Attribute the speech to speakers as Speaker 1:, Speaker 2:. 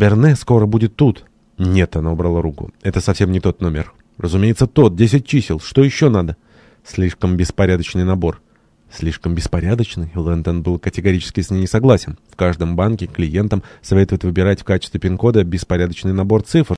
Speaker 1: Берне скоро будет тут». «Нет», — она убрала руку. «Это совсем не тот номер». «Разумеется, тот. Десять чисел. Что еще надо?» «Слишком беспорядочный набор». Слишком беспорядочный. Лэндон был категорически с ней не согласен. В каждом банке клиентам советуют выбирать в качестве пин-кода беспорядочный набор цифр,